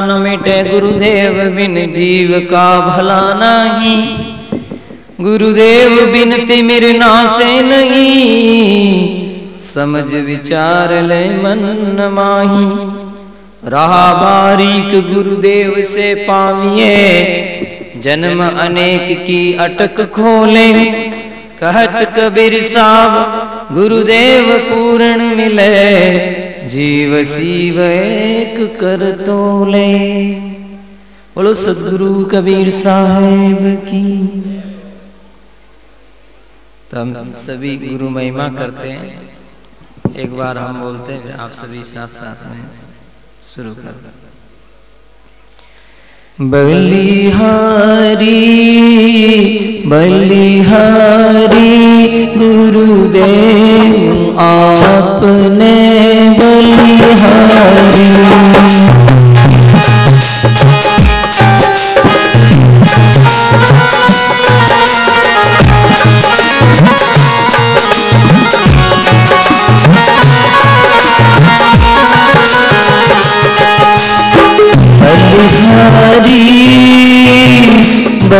न मिटे गुरुदेव बिन जीव का भला नहीं। गुरुदेव बिनती मेरे नासे नहीं। समझ विचार ले मन माही। रहा बारीक गुरुदेव से पाविए जन्म अनेक की अटक खोले। कहत कबीर साहब, गुरुदेव पूर्ण मिले। जीव शिव एक कर तोले बोलो, सदगुरु कबीर साहेब की। तो हम सभी गुरु महिमा करते हैं। एक बार हम बोलते हैं आप सभी साथ साथ में शुरू कर बलिहारी बलिहारी गुरुदेव आपने बलिहारी।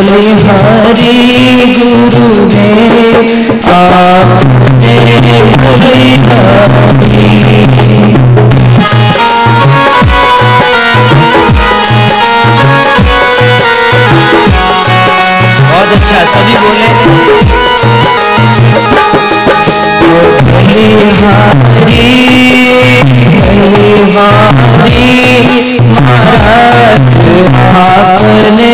बलिहारी गुरु है आपने बलिहारी बहुत अच्छा सभी बोले। महाराज आपने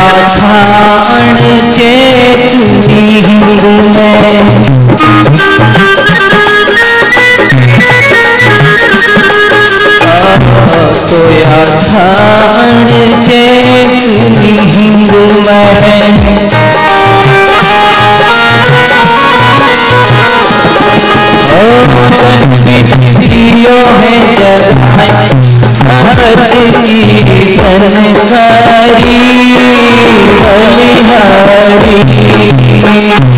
था अणचेत नींद में सोया था अणचेत नींद में है जगाए भारत की संसारी बलिहारी बलिहारी बलिहारी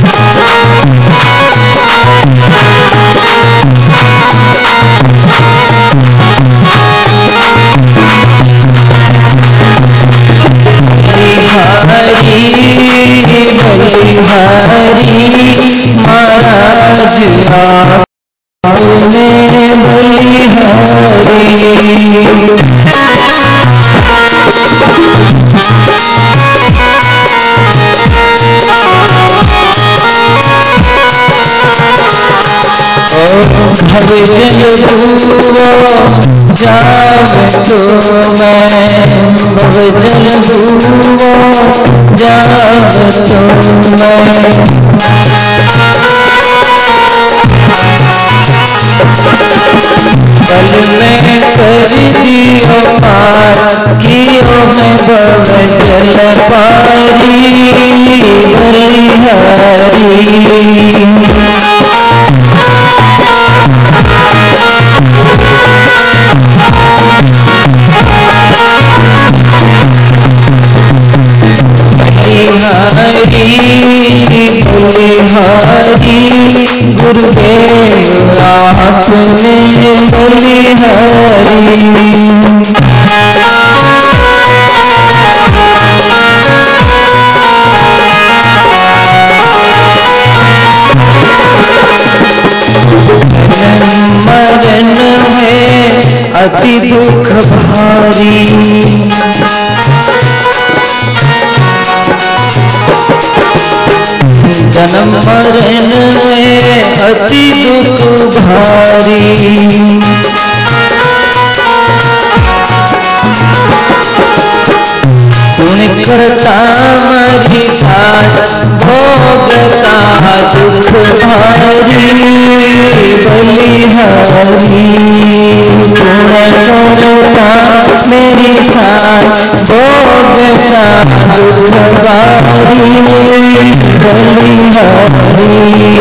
महाराज आपने बलिहारी भव तो मैं भव जल भूवो तो मैं पल में कर दियो पार कियो है भव जल पारी बलिहारी बलिहारी गुरुदेव आपने बलिहारी मरण है अति दुख भारी। जन्म मरण में अति दुख भारी करता भोगता दुख भारी बलिहारी मेरी साथ भोगता दुख भारी बलिहारी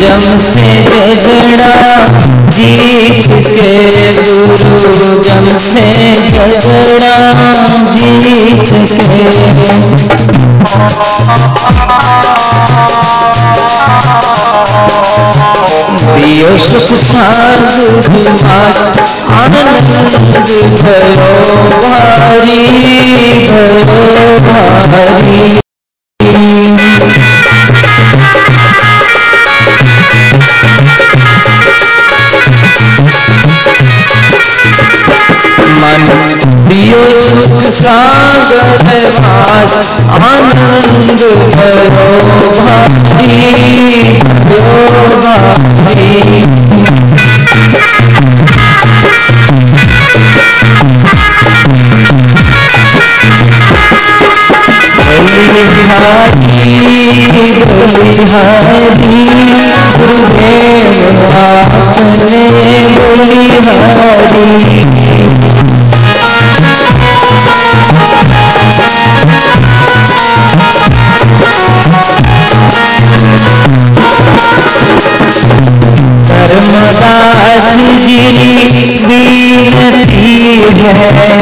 जम से झगड़ा जीत के गुरु जम से झगड़ा जीत के दियो सुख साधु आनंद भयो भारी भयो भारी। मन दियो सुख सागर वास आनंद भारी भयो भारी बलिहारी बलिहारी गुरुदेव आपने धर्मदास जी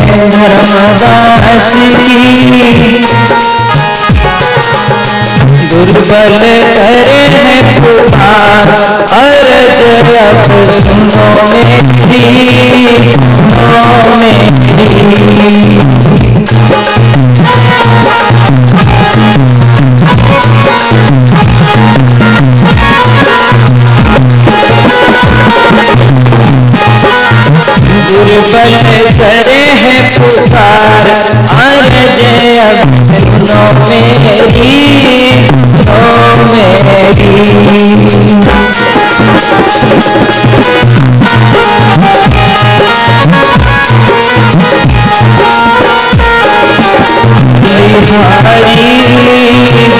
है धर्मदास जी दुर्बल करे हैं पुकार अर्ज़ अब सुनो मेरी सुनो मेरी दुर्बल करे है पुकार अर्ज़ अब सुनो मेरी सुनो मेरी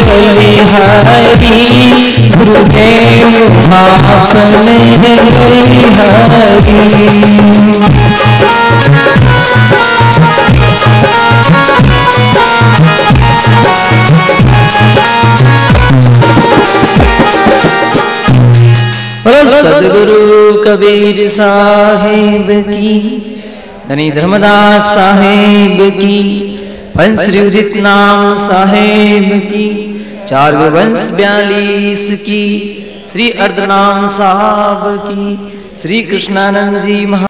बलिहारी गुरुदेव बलिहारी सदगुरु कबीर साहेब की, धनी धर्मदास साहेब की वंश उदित नाम साहेब की, चार वंश बयालीस की, श्री अर्धनाम साहब की, श्री कृष्णानंद जी महा